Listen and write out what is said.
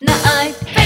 Now I